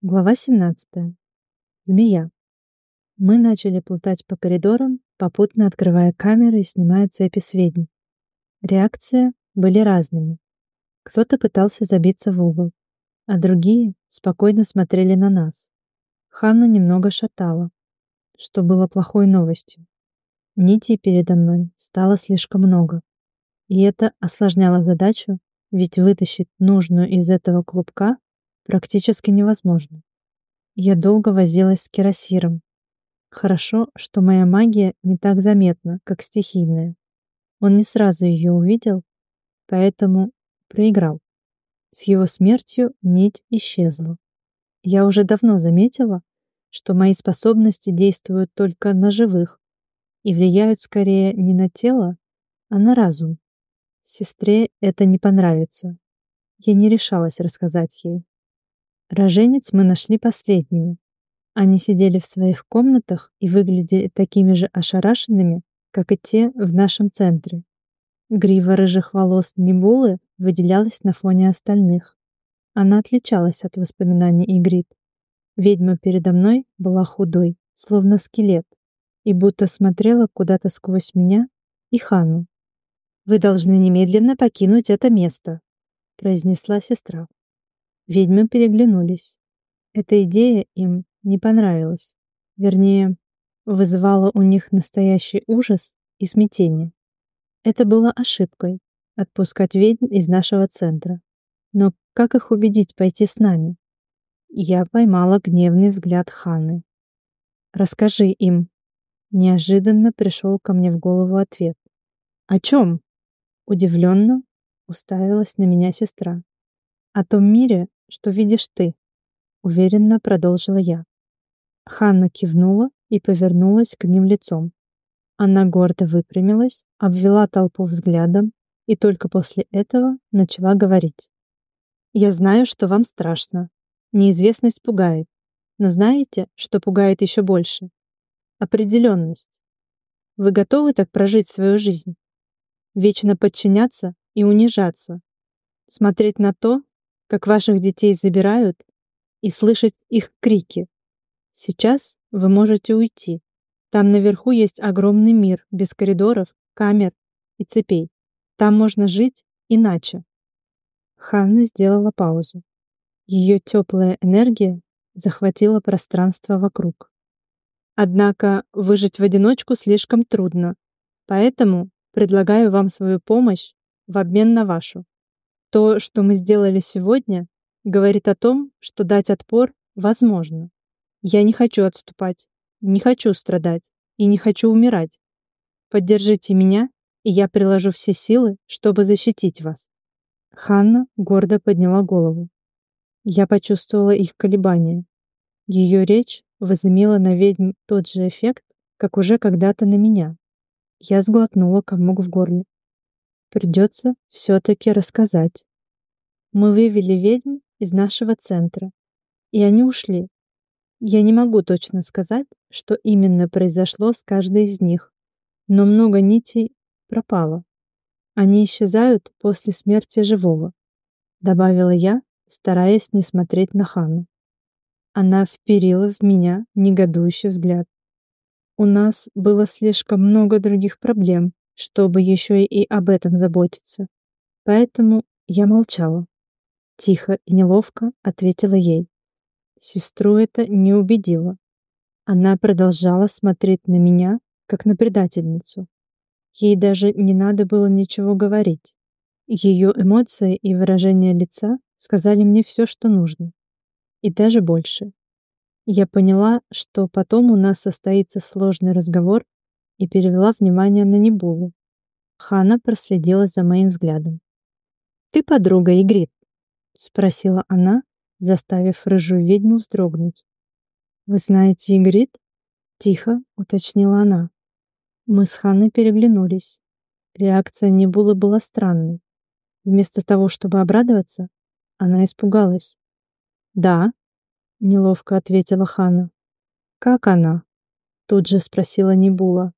Глава 17. Змея. Мы начали плутать по коридорам, попутно открывая камеры и снимая цепи с ведьм. Реакции были разными. Кто-то пытался забиться в угол, а другие спокойно смотрели на нас. Ханну немного шатало, что было плохой новостью. Нитей передо мной стало слишком много. И это осложняло задачу, ведь вытащить нужную из этого клубка практически невозможно. Я долго возилась с кирасиром. Хорошо, что моя магия не так заметна, как стихийная. Он не сразу ее увидел, поэтому проиграл. С его смертью нить исчезла. Я уже давно заметила, что мои способности действуют только на живых и влияют скорее не на тело, а на разум. Сестре это не понравится. Я не решалась рассказать ей. Роженец мы нашли последними. Они сидели в своих комнатах и выглядели такими же ошарашенными, как и те в нашем центре. Грива рыжих волос Небулы выделялась на фоне остальных. Она отличалась от воспоминаний Игрит. Ведьма передо мной была худой, словно скелет, и будто смотрела куда-то сквозь меня и Хану. «Вы должны немедленно покинуть это место», — произнесла сестра. Ведьмы переглянулись. Эта идея им не понравилась. Вернее, вызывала у них настоящий ужас и смятение. Это было ошибкой — отпускать ведьм из нашего центра. Но как их убедить пойти с нами? Я поймала гневный взгляд Ханы. «Расскажи им». Неожиданно пришел ко мне в голову ответ. «О чем?» Удивленно уставилась на меня сестра. «О том мире, что видишь ты», — уверенно продолжила я. Ханна кивнула и повернулась к ним лицом. Она гордо выпрямилась, обвела толпу взглядом и только после этого начала говорить. «Я знаю, что вам страшно. Неизвестность пугает. Но знаете, что пугает еще больше? Определенность. Вы готовы так прожить свою жизнь? Вечно подчиняться и унижаться? Смотреть на то, как ваших детей забирают, и слышать их крики. Сейчас вы можете уйти. Там наверху есть огромный мир, без коридоров, камер и цепей. Там можно жить иначе. Ханна сделала паузу. Ее теплая энергия захватила пространство вокруг. Однако выжить в одиночку слишком трудно, поэтому предлагаю вам свою помощь в обмен на вашу. То, что мы сделали сегодня, говорит о том, что дать отпор возможно. Я не хочу отступать, не хочу страдать и не хочу умирать. Поддержите меня, и я приложу все силы, чтобы защитить вас. Ханна гордо подняла голову. Я почувствовала их колебания. Ее речь возымела на ведьм тот же эффект, как уже когда-то на меня. Я сглотнула комок в горле. Придется все-таки рассказать. Мы вывели ведьм из нашего центра, и они ушли. Я не могу точно сказать, что именно произошло с каждой из них, но много нитей пропало. Они исчезают после смерти живого, добавила я, стараясь не смотреть на Хану. Она вперила в меня негодующий взгляд. У нас было слишком много других проблем, чтобы еще и об этом заботиться. Поэтому я молчала. Тихо и неловко ответила ей. Сестру это не убедило. Она продолжала смотреть на меня, как на предательницу. Ей даже не надо было ничего говорить. Ее эмоции и выражение лица сказали мне все, что нужно. И даже больше. Я поняла, что потом у нас состоится сложный разговор и перевела внимание на Небулу. Хана проследила за моим взглядом. «Ты подруга Игрит?» — спросила она, заставив рыжую ведьму вздрогнуть. «Вы знаете Игрит?» — тихо уточнила она. Мы с Ханой переглянулись. Реакция Небулы была странной. Вместо того, чтобы обрадоваться, она испугалась. «Да», — неловко ответила Хана. «Как она?» — тут же спросила Небула.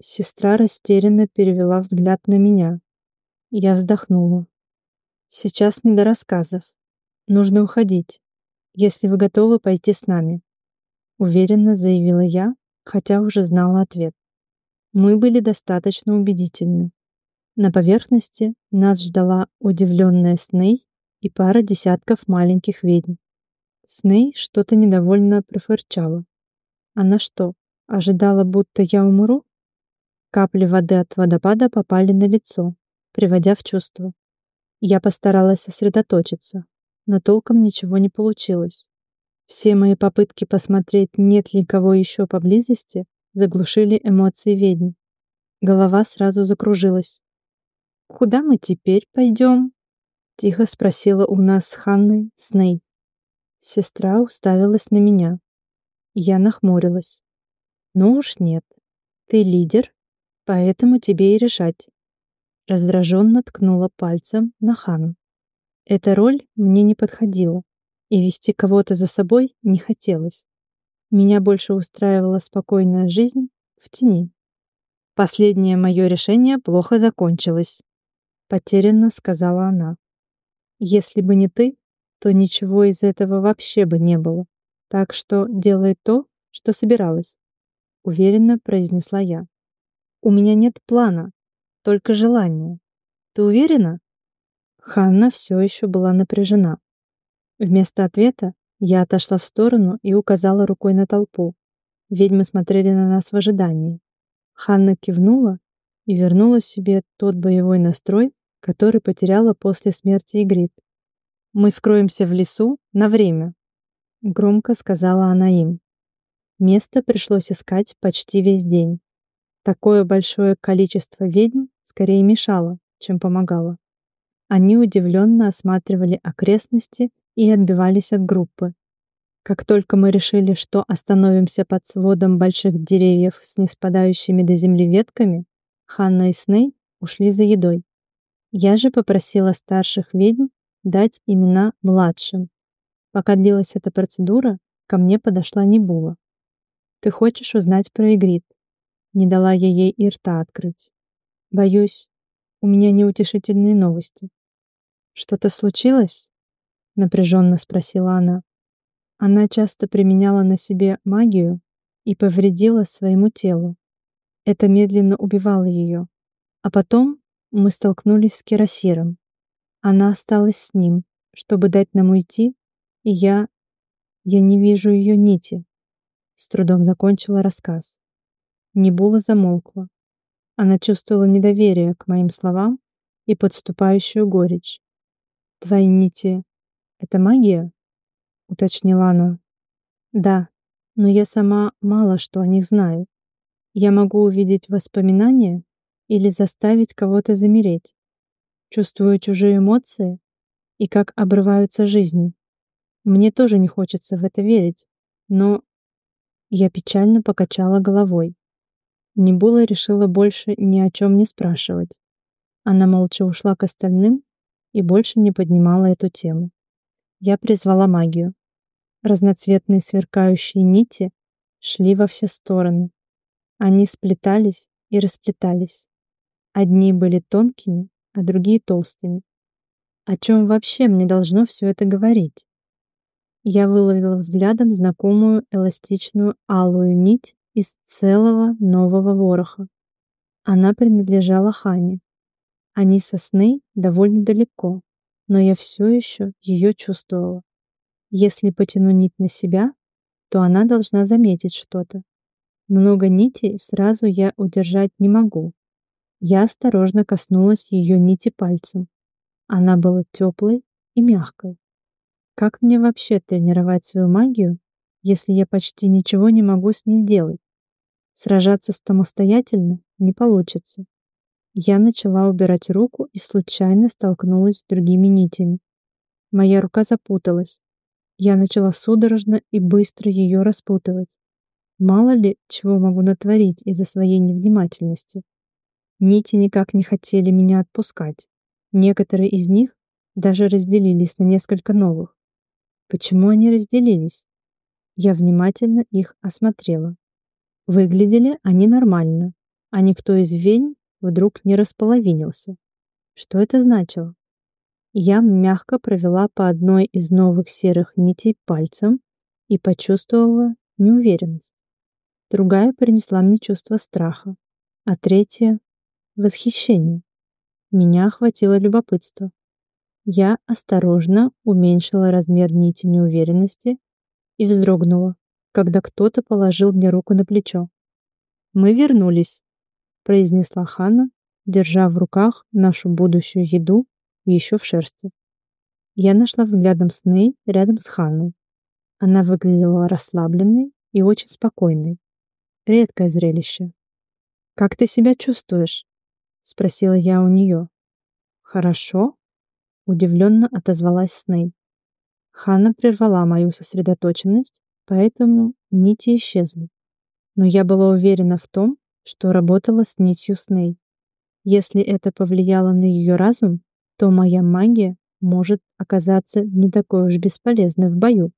Сестра растерянно перевела взгляд на меня. Я вздохнула. Сейчас не до рассказов. Нужно уходить. если вы готовы пойти с нами», — уверенно заявила я, хотя уже знала ответ. Мы были достаточно убедительны. На поверхности нас ждала удивленная Сней и пара десятков маленьких ведьм. Сней что-то недовольно профырчала. Она что, ожидала, будто я умру? Капли воды от водопада попали на лицо, приводя в чувство. Я постаралась сосредоточиться, но толком ничего не получилось. Все мои попытки посмотреть, нет ли кого еще поблизости, заглушили эмоции ведьм. Голова сразу закружилась. «Куда мы теперь пойдем?» — тихо спросила у нас с Ханной Сней. Сестра уставилась на меня. Я нахмурилась. «Ну уж нет. Ты лидер, поэтому тебе и решать». Раздраженно ткнула пальцем на Хану. Эта роль мне не подходила, и вести кого-то за собой не хотелось. Меня больше устраивала спокойная жизнь в тени. Последнее мое решение плохо закончилось, потерянно сказала она. Если бы не ты, то ничего из этого вообще бы не было. Так что делай то, что собиралась, уверенно произнесла я. У меня нет плана, только желание. Ты уверена? Ханна все еще была напряжена. Вместо ответа я отошла в сторону и указала рукой на толпу. Ведьмы смотрели на нас в ожидании. Ханна кивнула и вернула себе тот боевой настрой, который потеряла после смерти Игрит. «Мы скроемся в лесу на время», — громко сказала она им. Место пришлось искать почти весь день. Такое большое количество ведьм скорее мешало, чем помогало. Они удивленно осматривали окрестности и отбивались от группы. Как только мы решили, что остановимся под сводом больших деревьев с неспадающими до земли ветками, Ханна и Сней ушли за едой. Я же попросила старших ведьм дать имена младшим. Пока длилась эта процедура, ко мне подошла Небула. «Ты хочешь узнать про Игрит?» Не дала я ей и рта открыть. «Боюсь, у меня неутешительные новости». «Что-то случилось?» Напряженно спросила она. Она часто применяла на себе магию и повредила своему телу. Это медленно убивало ее. А потом мы столкнулись с Кирасиром. Она осталась с ним, чтобы дать нам уйти, и я... Я не вижу ее нити. С трудом закончила рассказ. Небула замолкла. Она чувствовала недоверие к моим словам и подступающую горечь. «Твои нити — это магия?» — уточнила она. «Да, но я сама мало что о них знаю. Я могу увидеть воспоминания или заставить кого-то замереть. Чувствую чужие эмоции и как обрываются жизни. Мне тоже не хочется в это верить, но я печально покачала головой. Небула решила больше ни о чем не спрашивать. Она молча ушла к остальным и больше не поднимала эту тему. Я призвала магию. Разноцветные сверкающие нити шли во все стороны. Они сплетались и расплетались. Одни были тонкими, а другие толстыми. О чем вообще мне должно все это говорить? Я выловила взглядом знакомую эластичную алую нить из целого нового вороха. Она принадлежала Хане. Они со сны довольно далеко, но я все еще ее чувствовала. Если потяну нить на себя, то она должна заметить что-то. Много нитей сразу я удержать не могу, я осторожно коснулась ее нити пальцем. Она была теплой и мягкой. Как мне вообще тренировать свою магию, если я почти ничего не могу с ней делать? Сражаться самостоятельно не получится. Я начала убирать руку и случайно столкнулась с другими нитями. Моя рука запуталась. Я начала судорожно и быстро ее распутывать. Мало ли, чего могу натворить из-за своей невнимательности. Нити никак не хотели меня отпускать. Некоторые из них даже разделились на несколько новых. Почему они разделились? Я внимательно их осмотрела. Выглядели они нормально, а никто из вень вдруг не располовинился. Что это значило? Я мягко провела по одной из новых серых нитей пальцем и почувствовала неуверенность. Другая принесла мне чувство страха, а третья — восхищение. Меня охватило любопытство. Я осторожно уменьшила размер нити неуверенности и вздрогнула, когда кто-то положил мне руку на плечо. «Мы вернулись», — произнесла Ханна, держа в руках нашу будущую еду еще в шерсти. Я нашла взглядом сны рядом с Ханной. Она выглядела расслабленной и очень спокойной. Редкое зрелище. «Как ты себя чувствуешь?» — спросила я у нее. «Хорошо?» — удивленно отозвалась Сней. Ханна прервала мою сосредоточенность, поэтому нити исчезли. Но я была уверена в том, что работала с нитью Сней. Если это повлияло на ее разум, то моя магия может оказаться не такой уж бесполезной в бою.